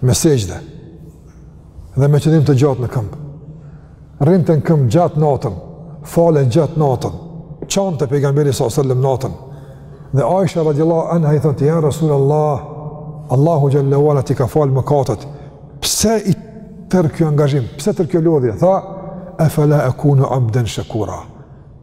me sexhde dhe me qëndrim të gjatë në këmbë. Rrinte në këmbë gjatë natën, falej gjatë natën, qante pejgamberi s.a.s. natën. Dhe Aisha radiallahu anha i thotë, ja Rasul Allah, Allahu xhele ve ala t'i ka falë mëkatet. Pse i tërë kjo angazhim, pse tërë kjo lodhje? Tha, efela ekunu abden shekura.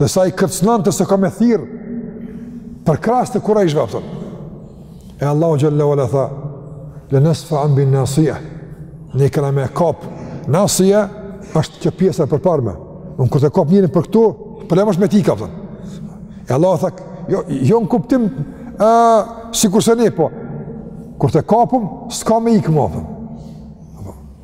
Dhe sa i kërcënonte se kam me thirrë përkrahësit e kurejshve, a kupton. E Allahu xhele ve ala tha, le nesfean bin-nasije, ne kena me kapë, nasija është kjo pjesa e përparme, e kur të kap njeri për këtu, problem është me ikë, a kupton. E Allahu tha, jo, jo në kuptim, e, sikurse ne, po, kur të kapim, s'ka me ikë më, a kupton.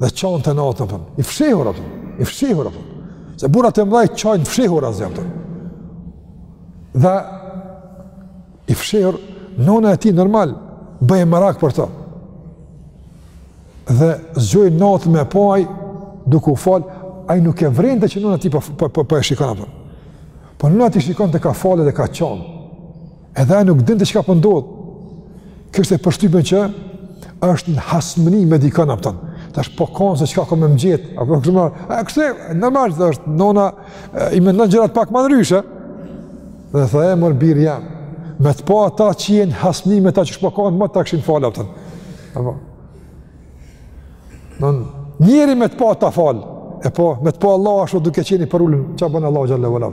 dhe qante natën, a kupton, i fshehur, a kupton, i fshehur, a kupton, se burrat e mdhaj qajnë fshehurazi, a kupton, dhe i fshehur, nona e tij normal, bëhej merak për të, dhe zgjohej natën me pa, duke u falë, ai nuk e vërente që nona e tij po, po, po, po e shikon, a kupton, po nona e tij shikonte ka falet dhe ka qan, Edhe ai nuk dinte çka po ndodh. Kishte përshtypjen që është në hasmëni me dikën, a kupton. Tash po qan se çka ka me më gjet, apo kështu më. A kështu normal të është nona i mendon gjërat pak më ndryshe. Dhe tha e mor bir jem. Me të pa ata që je në hasmëni me ta që po qan ta kishin fal, a kupton. Apo. Çdo njeri me të pa ta fal. E po me të pa Allah ashtu duke qenë përulun, çfarë bën Allah xhele ue ala.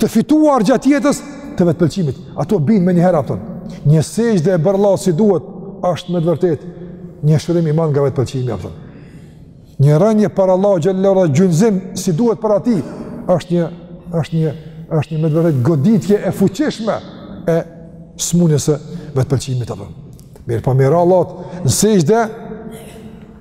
të fituar gjatë jetës të vetëpëlqimit. Ato bijnë menjëherë, a kupton. Një sexhde e bërë Allahut si duhet, është me të vërtetë një shërim i madh nga vetëpëlqimi, a kupton. Një rënie para Allahut xhele ue ala gjunjëzim si duhet para tij, është një, është një, është një me të vërtetë goditje e fuqishme e smunjes së vetëpëlqimit, a kupton. Mirëpo me i ra Allahut në sexhde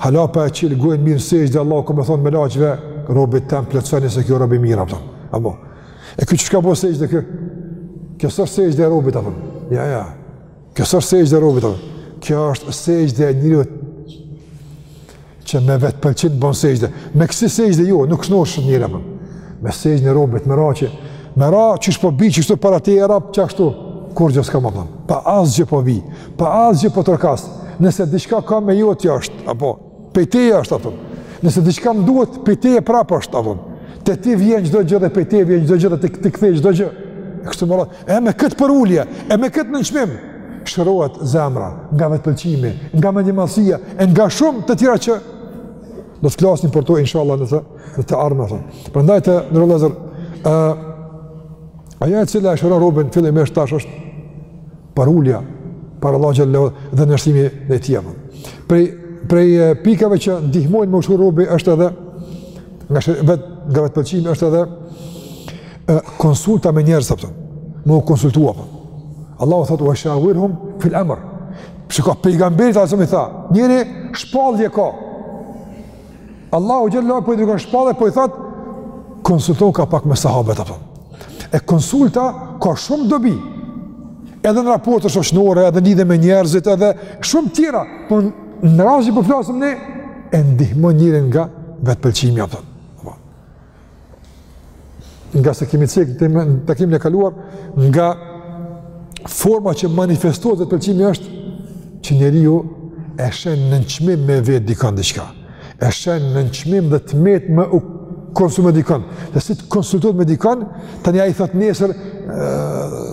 Hala pa e çilë gojën mirë në sexhde Allahu ka me u thonë melaqeve, robit tem plotsoni se ky rob i mirë, a kupton. Apo, e kjo çka po sexhde kjo? Kjo s'është sexhde robit, a kupton. Ja, ja, kjo s'është sexhde robit, a kupton. Kjo është sexhde e njerit që me vetëpëlqim bën sexhde. Me kësi sexhde jo, nuk shnoshet njeri. Me sexhde robit, me ra që, me ra qysh po bi që shtu para teje Rab qashtu, kurgjë s'kam, a kupton. Pa asgjë po vi, Pa asgjë po trokas. Nëse diçka kam e jotja është, apo pej teje është apo. Nëse diçka më duhet pej teje prapë është apo. Te ti vjen çdo gjë dhe pej teje vjen çdo gjë dhe te ti kthehet çdo gjë. Kështu me radhë. E me kët përulje, e me kët nënçmim shërohet zemra nga vetëpëlqimi, nga mendjemadhsia e nga shumë të tjera që do të flasim për to inshallah në të në të ardhmen. Prandaj të nderuar vëllezër, ajo e cila shëron robin fillimisht tash është përulja para Allahut xhallahu dhe nënshtrimi ndaj tij. Prej prej pikave që ndihmojnë me u shëru robi është edhe nga vet nga vetpëlqimi është edhe e, konsulta me njerëz, a kupton, me u konsultua apo. Allahu thotë wa shawirhum fil amr. Shiko pejgamberit alejhi selam i tha, njeri shpallje ka. Allahu xhallahu po i dërgon shpallje po i thot konsultohu ka pak me sahabët, a kupton. E konsulta ka shumë dobi. Edhe në raporte shoqënore, edhe në lidhje me njerëzit, edhe shumë tjera, por në rastin që po flasim ne e ndihmon njerin nga vetpëlqimi, a kupton. ngase kemi cek në takimin e kaluar, nga forma që manifestohet vetëpëlqimi është që njeriu e shen nënçmim me vet dikon diçka, e shen nënçmim dhe të metë me u konsultu me dikon, dhe si të konsultohet me dikon, tani ai thotë nesër,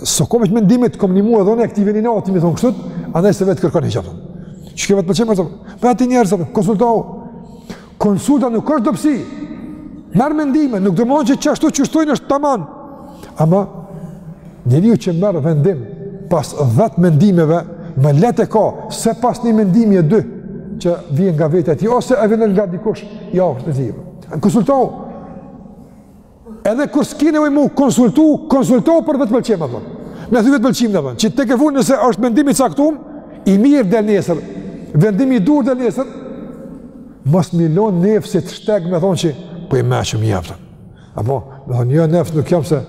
së kom e që mendimit, kom një mua dhe unë e këti veni në atë, mi thonë kështët, a ne se vetë kërkon, a kupton. Që ke vetëpëlqim, veti njerëzit, konsultohu. Konsulta nuk është dobësi. Merë mendime, nuk do më që që ashtu që shtojnë është taman. Ama, njeriu që merr vendim, pas dhetë mendimeve, më lehtë e ka, se pas një mendimi e dy, që vjen nga vetja e tij, ose eventual nga dikush i afërt i tij. Konsultohu. Edhe kur s'ki nevojë m'u konsultu, konsultohu për vetëpëlqim apo. Me thy vetëpëlqim apo. Që tek e fundit nëse është mendim i caktuar, i mirë del nesër. Vendimi i duhur del nesër. Mos me i lon nefsit shteg me thon që po i mëshë më jaftë. Apo, do thon jo nefs nuk jam se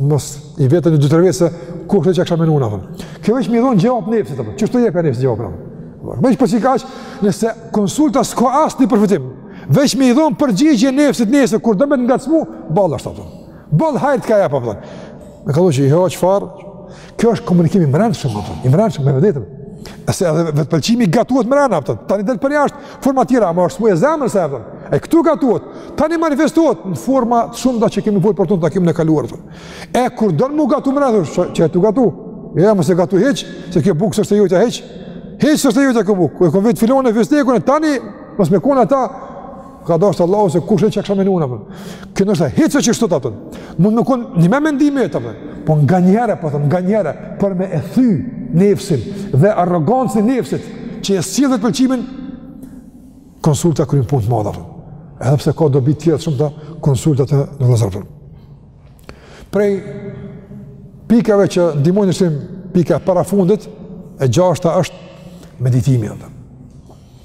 mos i vetën dy tre vetë kushedi çka kisha menu apo. Kjo veç me i dhon xhevap nefsit apo. Çu të jep nefsit xhevap apo. Më shpësi kaç nëse konsulta s'ka asnjë përfitim. Veç me i dhon përgjigje nefsit nesër kur don t'ngacmu, boll ashtu apo. Boll hajr ka apo apo. Me ka thosë jo çfarë? Kjo është komunikim i mbrendshëm apo. I mbrendshëm me veten. E se edhe vetëpëlqimi gatuhet mrena apo. Tani del përjashtë forma tjera, ama është mu n'zemër se apo. E këtu gatuhet. Tani manifestohet në forma të shumta që kemi folur për to takimin e kaluar. E kur don m'u gatu mrena, çka je tu gatu? Ja mos e gatu hiç, se kjo bukë s'është e jotja hiç. Hiç s'është e jotja kjo bukë. Ku e kon vet filon e fistekun tani Mos me kon ata, ka dashtë Allahu se kushedi çka kisha menu unë, kjo nështë e hitë se që shtot atëm, mund me kun një me mendime e të përën, po nga njëre, po thëmë, nga njëre, për me e thy nefsin dhe arrogancën e nefsit, që e sjell vetëpëlqimin, konsulta kryn punë të madhë, edhe pse ka dobi tjera shumta konsulta, të nderuar vëllezër. Prej pikave që ndihmojnë në shërim pika e parafundit, e gjashta është meditimi, dhe.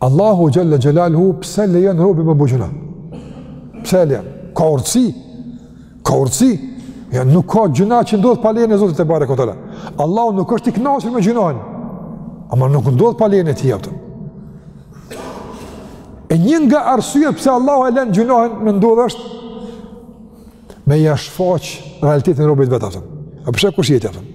Allahu Xhelle Xhelaluhu pse e lejon robin me bo gjynah? Pse e lejon? Ka urtësi? Ka urtësi. Ja, nuk ka gjynah që ndodh pa lejen e Zotit tebareke ue teala. Allahu nuk është i knaqur me gjynahin. Ama nuk ndodh pa lejen e tij, a kupton. E një nga arsyet pse Allahu e len gjynahin me ndodh është me ja shfaq realitetin robit vetë, a kupton. A po sheh kush je ti, a kupton?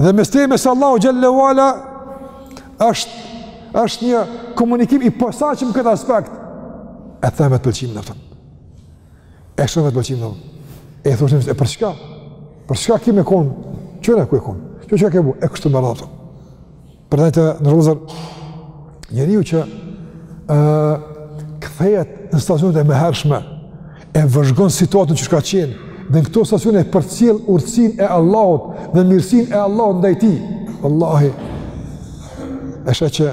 Dhe mes teje e mes Allahut xhelle ue ala është është një komunikim i posaçëm n'këtë aspekt. E then vetëpëlqimin, a kupton. E shun vetëpëlqimin, a kupton. E thush ti për çka? Për çka kem me kon? Qyre ku je kon? Qyr çka ke bo? E kështu me radhë. Prandaj të nderuar, njeriu që uh, kthehet në stacionet e mehershme, e vëzhgon situatën që çka qenë, dhe në këto stacione e përcjell urtësinë e Allahut dhe mirësinë e Allahut ndaj tij, Vallahi, e sheh që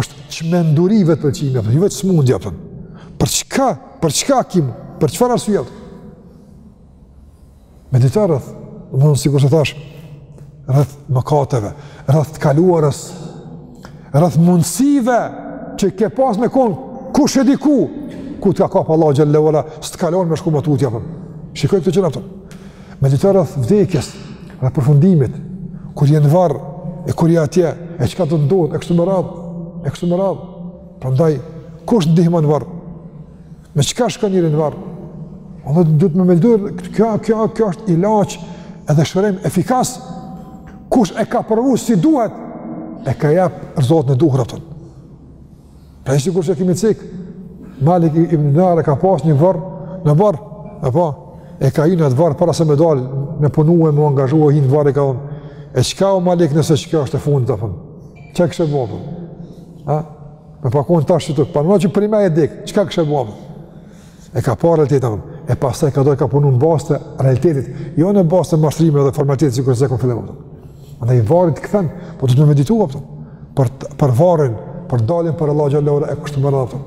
është çmenduri vetëpëlqimi, për vetë së mundja, për, për çka, për çka kim, për çfarë arsye, Medita rreth, domethënë sikurse thashë, rreth mëkateve, rreth të kaluarës, rreth mundësive që ke pas me konë, kush e di ku, ku të ka kapë Allah xhele ve ala, s'të ka lon me shku ma tutje, për. Shikoj këtë që në pëtëm. Medita rreth vdekjes, rreth përfundimit, kur je në varr, e kur je atje, e çka do të ndodhë, e kështu me radhë, e kështu me radhë, Prandaj kush ndihmon në varr? Me çka shkon njeriu në varr? Unë do të më meldoj kjo kjo kjo është ilaç edhe shërim efikas. Kush e ka provu si duhet? E ka ja përjeton, e duhur atë. Pra e sikur që e kemi cek, Malik i më nërë e ka pas një varr, në varr, e pa, e ka hi në atë varr, para se me dalë, me punu e me angazhu e hi në varr, e ka thonë, e çka o Malik nëse çka është e fundë, të fëmë, çka kishe bërë, Me pa konë tash që të përna që për i me e dik, çka kishe bo? E ka pa realitetin, apëm. e pastaj ka dalë ka punu në bazë të realitetit, jo në bazë të mashtrimeve dhe formalitetit sikurse thamë në fillim, apëm. Andaj varri të kthen, po do të me meditu, apëm. Për, për varrin, për daljen për Allah xhele ve ala e kështu me radhë, apëm.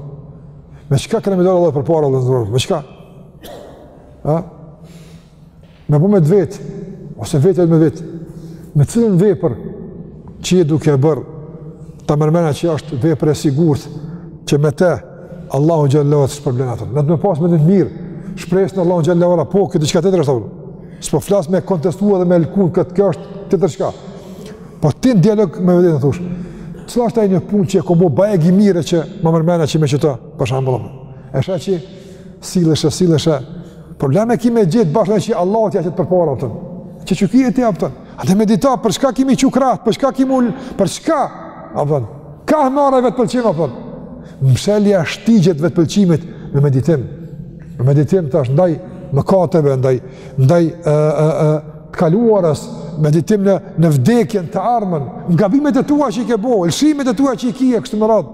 Me çka ke me dalë Allah përpara, Allah, me çka? Ha? Me bo me vetë, ose vetë e me vetë, me cilën vepër që je duke e bërë, ta merr menja që është vepër e sigurët, që me te, Allahu xhele ve ala të shpërblen atër. Do të me pasë mendim të mirë, shpresë në Allahu xhele ve ala, po, këtë çka tjetër është, s'po flasë me kontestua dhe me lëkund, këtë kjo është tjetër çka. Po ti në dialog me veten a thush, cila është ajo një punë që e kom bo bajagi mire që ma merr menja që me që ta, për shembull. E sheh që Sillesh e sillesh. Problem e kimi gjithë bashkë na që Allah t'ia qet përpara, për tënë. Që që kje t'ja, për tënë. Andaj medita, për çka kimi që kratë, për çka kimi ullë, për çka, a për Ka marrë vetëpëlqimi, për tënë. Mshelja shtigjet vetëpëlqimit me meditim. Me meditim tash ndaj mëkateve, ndaj, ndaj e, e, e, të kaluarës, meditim në, në vdekjen të ardhmen, gabimet e tua që i ke bo, lëshimet e tua që i ke, kështu me radhë.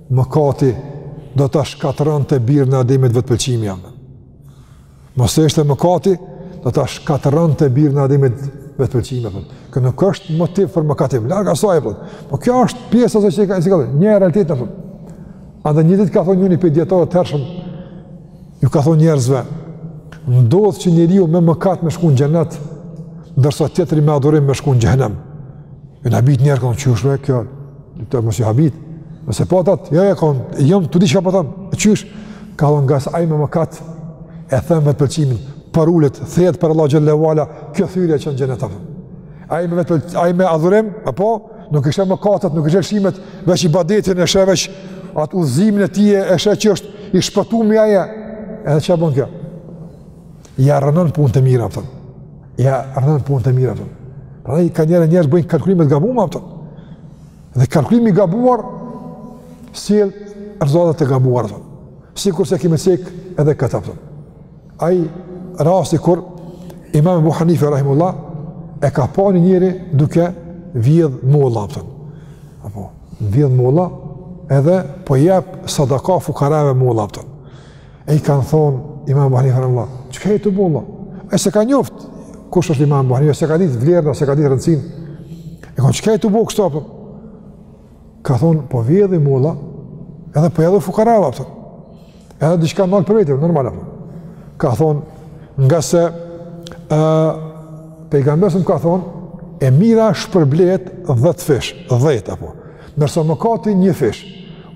Mëkati do ta shkatërronte birin e Ademit vetëpëlqimi apo. Mos ishte mëkati, do ta shkatërronte birin e Ademit vetëpëlqimi apo. Kjo nuk është motiv për mëkatim, larg asaj apo. Po kjo është pjesa e asaj që ka sigurisht, një realitet apo. Andaj një ditë ka thonë një prej dijetarëve të hershëm, ju ka thonë njerëzve, ndodh që njëri me mëkat me shku në xhenet, ndërsa tjetri me adhurim me shku në xhehenem. Janë habit njerëzit, kanë thonë, qysh kjo, Ti mos je habit. Nëse po atat, jo, jo, ka thonë, jam tu di çka po thom. E qysh, ka thonë ngase ai me mëkat, e then vetëpëlqimin, përulet, thehet para Allahut xhele ue ala, kjo thyerje e çon n'xhenet apo. Ai me vetëpëlqimin, ai me adhurim, apo, nuk i sheh mëkatet, nuk i sheh lëshimet, veç ibadetin e sheh veç, atë udhëzimin e tij e sheh që është i shpëtumi ai, edhe çka bon kjo. Ja rrënon punët e mira, kupton. Ja rrënon punët e mira, kupton. Prandaj nganjëherë njerëzit bëjnë kalkulime t'gabuara, kupton. Dhe kalkulimi i gabuar, sjell rezultate të gabuara, kupton. Sikurse e kemi cek edhe këtë, kupton. Ai rasti kur, imam Ebu Hanife, rahimullah, e ka pa një njeri duke vjedh molla, kupton. Apo, vjedh molla, edhe po jep sadaka fukarave molla, kupton. E i ka thonë imam Ebu Hanife rahimullah, çka je tu bo? E s'e ka njoftë, kush është imam Ebu Hanife, e s'e ka ditë vlerën, s'e ka ditë rëndësinë. E ka thonë, çka je tu bo kështu, kupton? Ka thonë, po vjedhi molla, edhe po i hedh fukarave, kupton. Edhe diçka nal për vete, normal, apo. Ka thonë, ngase, e, Pejgamberi alejhi selam ka thonë, e mira shpërblehet dhjetëfish, dhjetë, apo. Ndërsa mëkati njëfish,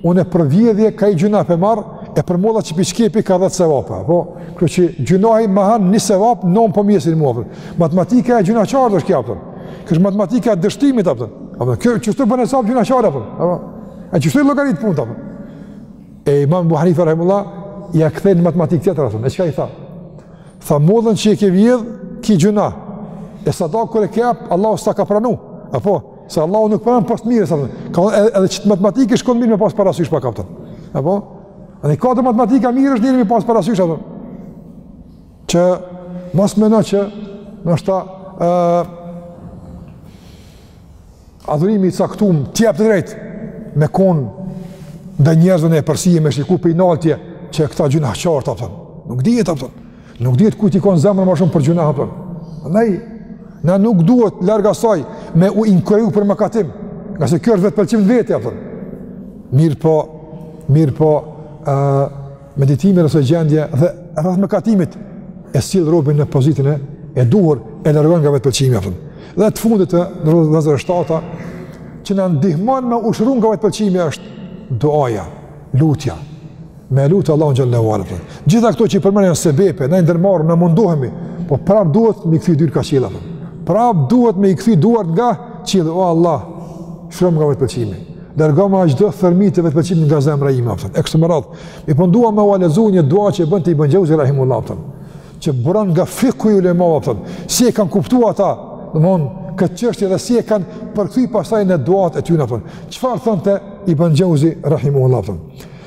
unë e për vjedhje ka një gjynah po marr, e për molla që po i jepi ka dhjetë sevape. Po, kur një gjynah i ha një sevap, nanë po m'jesin mua. Apo. Matematika e gjynahqarëve është kjo, apo. Kjo matematika e dështimit, apo. Apo. Qështu po bënë sevape gjynahqarët, apo. Apo. E qështu i logaritin punët, apo. E imam Ebu Hanife rahimullah, ja kthen një matematikë tjetër, apo. E çka i tha? Tha, mollën që e ke vjedhë, ki gjynah, e sadakë kur e ke jep, Allahu s'ta ka pranu, apo, Se Allahu nuk pranon pos të mirës. Ka edhe, edhe qit matematikë është mirë me pas parasysh a po kupton. Apo? Andaj këto matematika mirë është njeri me pas parasysh apo? Që mos menu që ndoshta uh, adhurimi i caktum t'jep të drejtë me kon ndaj njerëzve n'epërsi me shiku prej nalti që këta gjynahqarët a kupton. Nuk dihet a kupton. Nuk dihet kujt i kon zemra ma shumë për gjyna, apton. Andaj na nuk duhet larg asaj me u inkuraju për mëkatim, nga se kjo është vetëpëlqim t'vetes, apton. Mirëpo, mirëpo, ë uh, meditimi rreth kësaj gjendje dhe rreth mëkatimit e sill robin në pozitën e e duhur e largon nga vetëpëlqimi, apton. Dhe të fundit e, pra e shtata që na ndihmon me u shëru nga vetëpëlqimi është duaja, lutja. Me lut Allahun xhallahu ala. Gjitha këto që i përmendëm sebebe, na ndërmarrim, na mundohemi, po prap duhet me kthy durt ka qiella. Prap duhet me i kthy duart nga qiella. O Allah, shëroma nga vetëpëlqimi. Largoma çdo thërmi të vetëpëlqimit nga zemra ime, apton. E kështu me radhë. Mirëpo dua me ua lexu një dua që bënte Ibn Jauzi rahimullahu ta. Që buron nga fikhu i ulemave, apton. Si e kanë kuptuar ata? Domethon këtë çështje dhe si e kanë përkthy pasaj në duat e tyre, apton. Çfarë thonte Ibn Jauzi rahimullahu ta?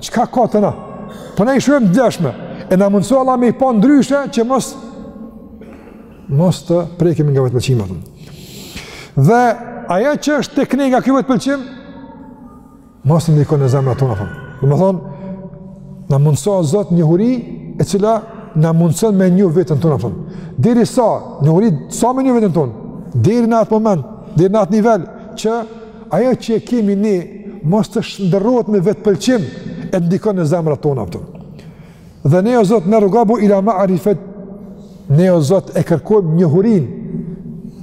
Çka ka te na? Por po na i shohim të dëmshme, e na mundëso Allah me i pa ndryshe që mos, mos të prekemi nga vetëpëlqimi, apton. Dhe ajo që është tek ne nga ky vetëpëlqim, mos të ndikon në zemrat tona, apton. Domethonë, na mundëso Zot njohuri e cila na mundëson me njoh veten tonë, apton. Deri sa, njohuri sa me njoh veten tonë, deri në atë moment, deri në atë nivel, që ajo që e kemi ne mos të shndërrohet në vetëpëlqim e të ndikon në zemrat tona, apton. Dhe ne o Zot nergabu ila marifet, ne o Zot e kërkojmë njohurinë,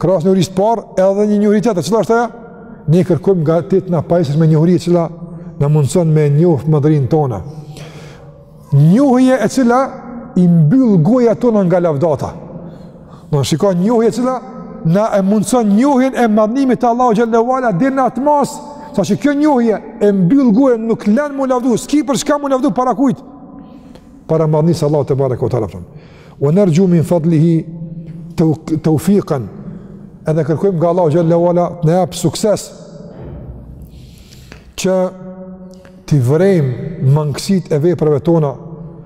krahas njohurisë parë edhe një njohuri tjetër, e cila është ajo? Ne kërkojmë nga ti të na pajisësh me njohuri e cila na mundëson me njoh madhërinë tënde. Njohje e cila i mbyll gojat tona nga lavdata. Do të shikoj njohje e cila na e mundson njohjen e madhnimit të Allahut xhallahu ala deri në atë masë, saqë kjo njohje e mbyll gojën nuk lën m'u lavdu, s'ki për çka m'u lavdu para kujt? Para madhnisë së Allahut tebareke ve teala, apton. Wa narju min fadlihi tawfiqan. Edhe kërkojmë nga Allahu xhallahu ala të na jap sukses që T'i vërejmë mangësitë e veprave tona,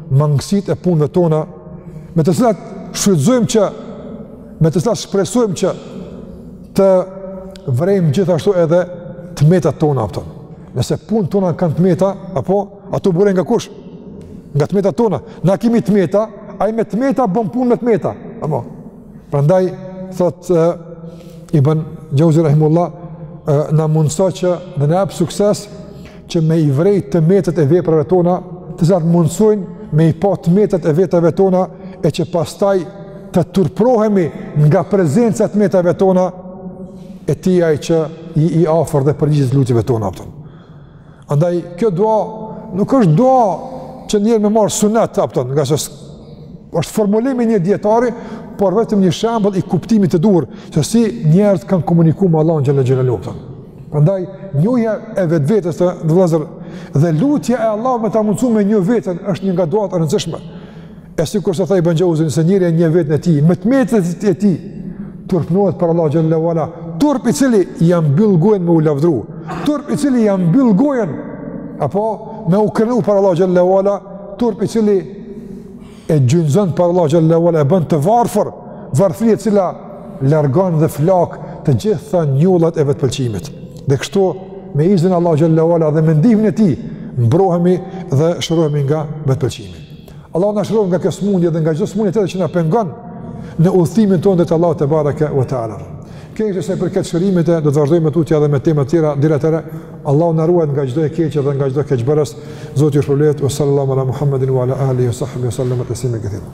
mangësitë e punëve tona, me të cilat shfrytëzojmë që, me të cilat shpresojmë që të vërejmë gjithashtu edhe të metat tona, apton. Nëse punët tona kanë të meta, apo, ato burojnë nga kush? Nga të metat tona. Na kemi të meta, ai me të meta bën punë me të meta, apo? Prandaj thotë Ibn Jauzi rahimullah na mundëso që dhe na jap sukses që me i vrej të metat e veprave tona, të cilat mundësojnë me i pa të metat e vetave tona e që pastaj të turprohemi nga prezenca e të metave tona e tij ai që i, i afër dhe i përgjigjet lutjeve tona, apton. Andaj, kjo dua nuk është dua që njeri me marrë sunet, a kupton, ngase është formulimi i një dijetari, por vetëm një shembull i kuptimit të duhur, se si njerëzit kanë komuniku me Allahun xhele xhelaluhu, a kupton. Prandaj, njohja e vetvetes, vllezër, dhe lutja e Allahut me ta mundësu me njoh veten, është një nga duatë e rëndësishme. E sikurse tha Ibn Xheuziu, se njeri e njeh veten e tij, me të metat e tij, turpnohet para Allahut xhele ve ala, turp i cili ia mbyll gojën me u lavdru, turp i cili ia mbyll gojën, apo me u krenu para Allahut xhele ve ala, turp i cili e gjunjëzon para Allahut xhele ve ala, e bën të varfër, varfëri e cila largon dhe flak të gjitha njollat e vetëpëlqimit. Dhe kështu, me izn Allahut xhele ve ala dhe me ndihmën e tij, mbrohemi dhe shërohemi nga vetëpëlqimi. Allahu na shëroftë nga kjo sëmundje edhe nga çdo sëmundje tjetër që na pengon në udhëtimin tonë drejt Allahut tebareke ve teala. Kjo ishte sa i përket shërimit e do të vazhdojmë më tutje edhe me tema të tjera deri atëherë. Allahu na ruajtë nga çdo e keqe edhe nga çdo keqbërës. Zoti ju shpërbleftë. Wa sallallahu ala Muhammedin wa ala alihi wa sahbihi wa sallama tasliman kathira.